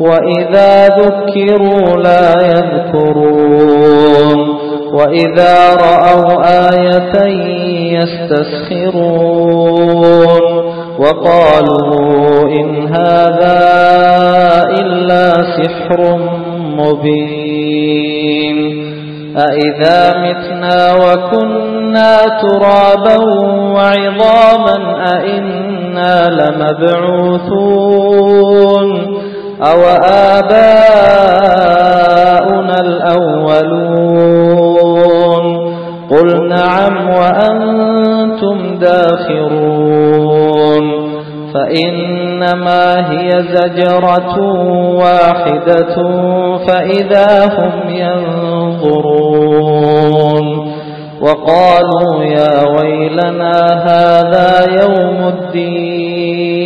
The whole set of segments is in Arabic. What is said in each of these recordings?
وإذا ذكروا لا يذكرون وإذا رأوا آية يستسخرون وقالوا إن هذا إلا سحر مبين أئذا متنا وكنا ترابا وعظاما أئنا لمبعوثون أو آباؤنا الأولون قل نعم وأنتم داخرون فإنما هي زجرة واحدة فإذا هم ينظرون وقالوا يا ويلنا هذا يوم الدين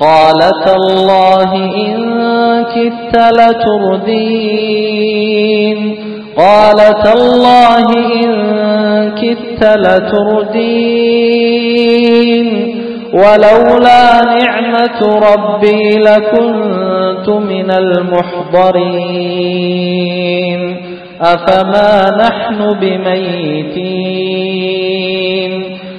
قال تالله إن كدت لتردين. قال تالله إن كدت لتردين. ولولا نعمة ربي لكنت من المحضرين. أفما نحن بميتين؟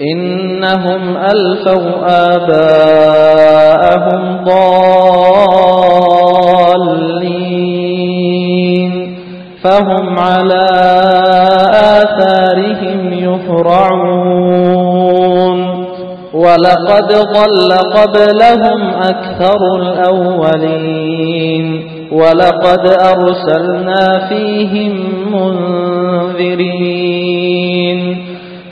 إنهم ألفوا آباءهم ضالين. فهم على آثارهم يهرعون ولقد ضل قبلهم أكثر الأولين. ولقد أرسلنا فيهم منذرين.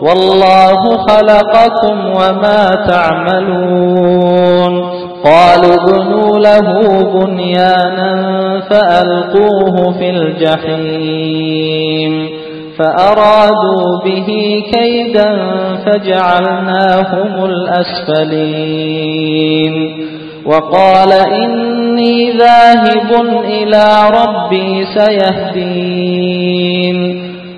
والله خلقكم وما تعملون. قالوا ابنوا له بنيانا فألقوه في الجحيم. فأرادوا به كيدا فجعلناهم الأسفلين. وقال إني ذاهب إلى ربي سيهدين.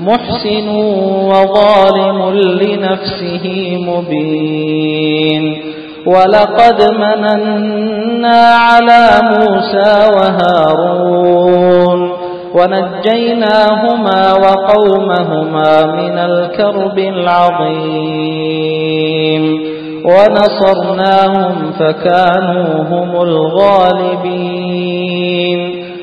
محسن وظالم لنفسه مبين. ولقد مننا على موسى وهارون. ونجيناهما وقومهما من الكرب العظيم. ونصرناهم فكانوا هم الغالبين.